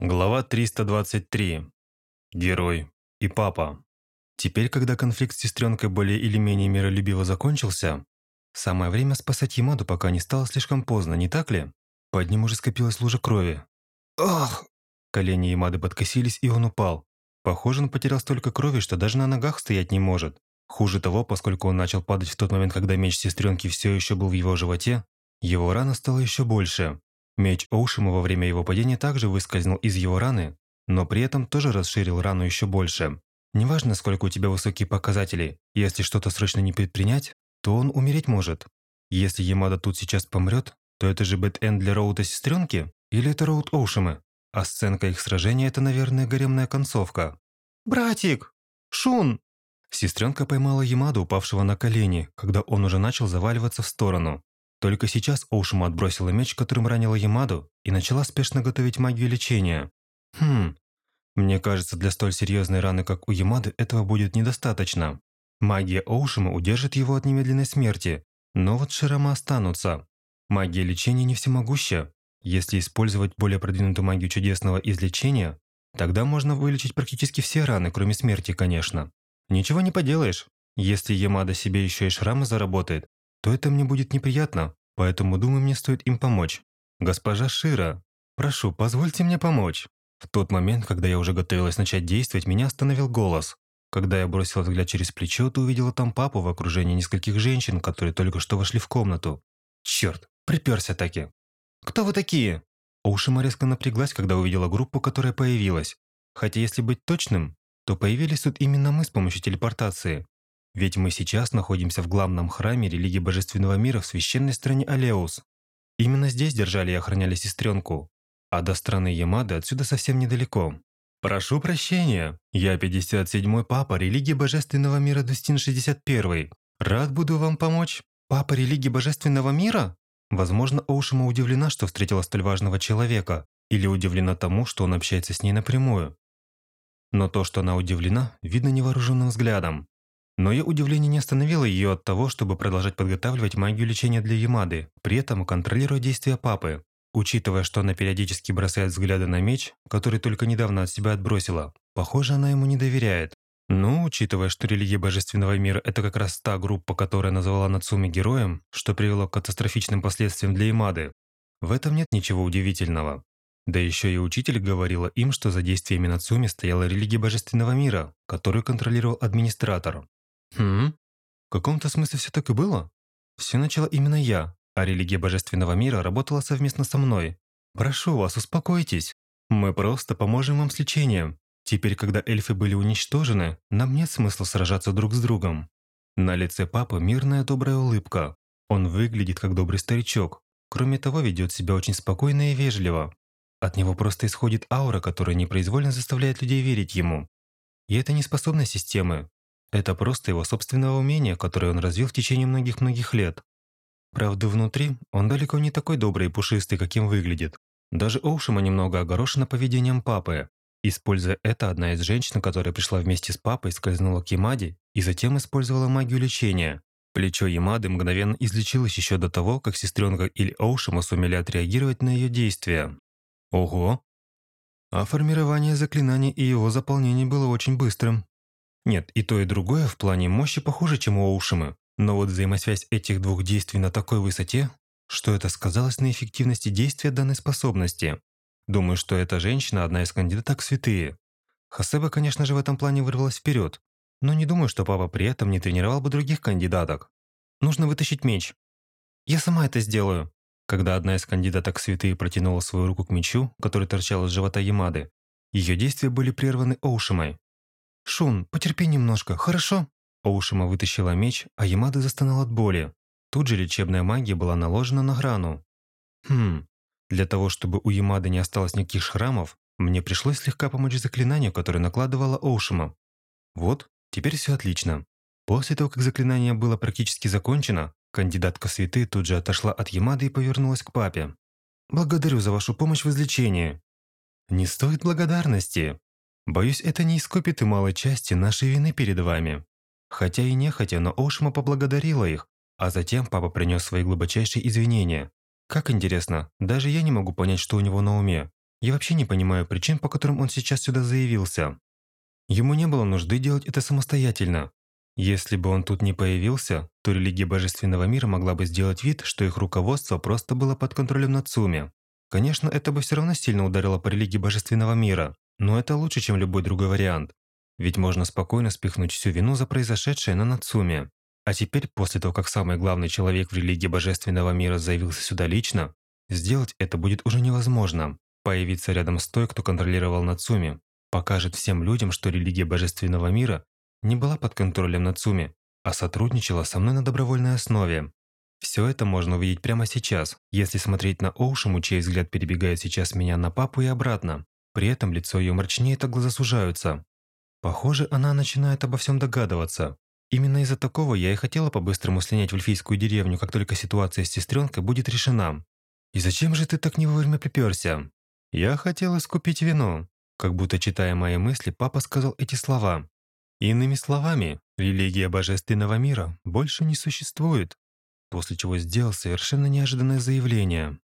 Глава 323. Герой и папа. Теперь, когда конфликт с сестренкой более или менее миролюбиво закончился, самое время спасать Ямаду, пока не стало слишком поздно, не так ли? Под ним уже скопилась лужа крови. Ах! Колени Ямады подкосились, и он упал. Похоже, он потерял столько крови, что даже на ногах стоять не может. Хуже того, поскольку он начал падать в тот момент, когда меч сестренки все еще был в его животе, его рана стала еще больше. Меч Оушима во время его падения также выскользнул из его раны, но при этом тоже расширил рану еще больше. Неважно, сколько у тебя высокие показатели, если что-то срочно не предпринять, то он умереть может. Если Ямада тут сейчас помрет, то это же bad end для route а сестренки? Или это route Оушима? А сценка их сражения – это, наверное, гаремная концовка. «Братик! Шун!» Сестренка поймала Ямаду, упавшего на колени, когда он уже начал заваливаться в сторону. Только сейчас Оушима отбросила меч, которым ранила Ямаду, и начала спешно готовить магию лечения. Хм, мне кажется, для столь серьезной раны, как у Ямады, этого будет недостаточно. Магия Оушима удержит его от немедленной смерти, но вот шрамы останутся. Магия лечения не всемогуща. Если использовать более продвинутую магию чудесного излечения, тогда можно вылечить практически все раны, кроме смерти, конечно. Ничего не поделаешь. Если Ямада себе еще и шрамы заработает, то это мне будет неприятно, поэтому думаю, мне стоит им помочь. Госпожа Шира, прошу, позвольте мне помочь. В тот момент, когда я уже готовилась начать действовать, меня остановил голос. Когда я бросила взгляд через плечо, то увидела там папу в окружении нескольких женщин, которые только что вошли в комнату. Черт, приперся таки. Кто вы такие? Ушима резко напряглась, когда увидела группу, которая появилась. Хотя если быть точным, то появились тут именно мы с помощью телепортации. Ведь мы сейчас находимся в главном храме религии Божественного мира в священной стране Алеус. Именно здесь держали и охраняли сестренку, а до страны Ямады отсюда совсем недалеко. Прошу прощения, я 57-й папа религии Божественного мира Дустин 61 Рад буду вам помочь. Папа религии Божественного мира? Возможно, Оушима удивлена, что встретила столь важного человека, или удивлена тому, что он общается с ней напрямую. Но то, что она удивлена, видно невооруженным взглядом. Но ее удивление не остановило ее от того, чтобы продолжать подготавливать магию лечения для Ямады, при этом контролируя действия папы. Учитывая, что она периодически бросает взгляды на меч, который только недавно от себя отбросила, похоже, она ему не доверяет. Ну, учитывая, что религия Божественного мира – это как раз та группа, которая назвала Нацуми героем, что привело к катастрофичным последствиям для Ямады, в этом нет ничего удивительного. Да еще и учитель говорила им, что за действиями Нацуми стояла религия Божественного мира, которую контролировал администратор. Хм, в каком-то смысле все так и было. Все начало именно я, а религия Божественного мира работала совместно со мной. Прошу вас, успокойтесь. Мы просто поможем вам с лечением. Теперь, когда эльфы были уничтожены, нам нет смысла сражаться друг с другом. На лице папы мирная добрая улыбка. Он выглядит как добрый старичок. Кроме того, ведет себя очень спокойно и вежливо. От него просто исходит аура, которая непроизвольно заставляет людей верить ему. И это не способность системы, это просто его собственное умение, которое он развил в течение многих-многих лет. Правда, внутри он далеко не такой добрый и пушистый, каким выглядит. Даже Оушима немного огорошена поведением папы. Используя это, одна из женщин, которая пришла вместе с папой, скользнула к Ямаде и затем использовала магию лечения. Плечо Ямады мгновенно излечилось еще до того, как сестренка или Оушима сумели отреагировать на ее действия. Ого! А формирование заклинания и его заполнение было очень быстрым. Нет, и то, и другое в плане мощи похуже, чем у Оушимы. Но вот взаимосвязь этих двух действий на такой высоте, что это сказалось на эффективности действия данной способности. Думаю, что эта женщина одна из кандидаток в святые. Хасеба, конечно же, в этом плане вырвалась вперед, но не думаю, что папа при этом не тренировал бы других кандидаток. Нужно вытащить меч. Я сама это сделаю. Когда одна из кандидаток в святые протянула свою руку к мечу, который торчал из живота Ямады, ее действия были прерваны Оушимой. «Шун, потерпи немножко, хорошо?» Оушима вытащила меч, а Ямада застонал от боли. Тут же лечебная магия была наложена на грану. Хм, для того, чтобы у Ямады не осталось никаких шрамов, мне пришлось слегка помочь заклинанию, которое накладывала Оушима. Вот, теперь все отлично. После того, как заклинание было практически закончено, кандидатка святы тут же отошла от Ямады и повернулась к папе. «Благодарю за вашу помощь в излечении». «Не стоит благодарности. Боюсь, это не искупит и малой части нашей вины перед вами. Хотя и нехотя, но Ошма поблагодарила их, а затем папа принес свои глубочайшие извинения. Как интересно, даже я не могу понять, что у него на уме. Я вообще не понимаю причин, по которым он сейчас сюда заявился. Ему не было нужды делать это самостоятельно. Если бы он тут не появился, то религия Божественного мира могла бы сделать вид, что их руководство просто было под контролем Нацуми. Конечно, это бы все равно сильно ударило по религии Божественного мира, но это лучше, чем любой другой вариант. Ведь можно спокойно спихнуть всю вину за произошедшее на Нацуми. А теперь, после того, как самый главный человек в религии Божественного мира заявился сюда лично, сделать это будет уже невозможно. Появиться рядом с той, кто контролировал Нацуми, покажет всем людям, что религия Божественного мира не была под контролем Нацуми, а сотрудничала со мной на добровольной основе. Все это можно увидеть прямо сейчас, если смотреть на Оушему, чей взгляд перебегает сейчас меня на папу и обратно. При этом лицо ее мрачнеет, а глаза сужаются. Похоже, она начинает обо всем догадываться. Именно из-за такого я и хотела по-быстрому слинять в эльфийскую деревню, как только ситуация с сестренкой будет решена. «И зачем же ты так не вовремя приперся?» «Я хотела скупить вино». Как будто читая мои мысли, папа сказал эти слова. Иными словами, религия божественного мира больше не существует, после чего сделал совершенно неожиданное заявление.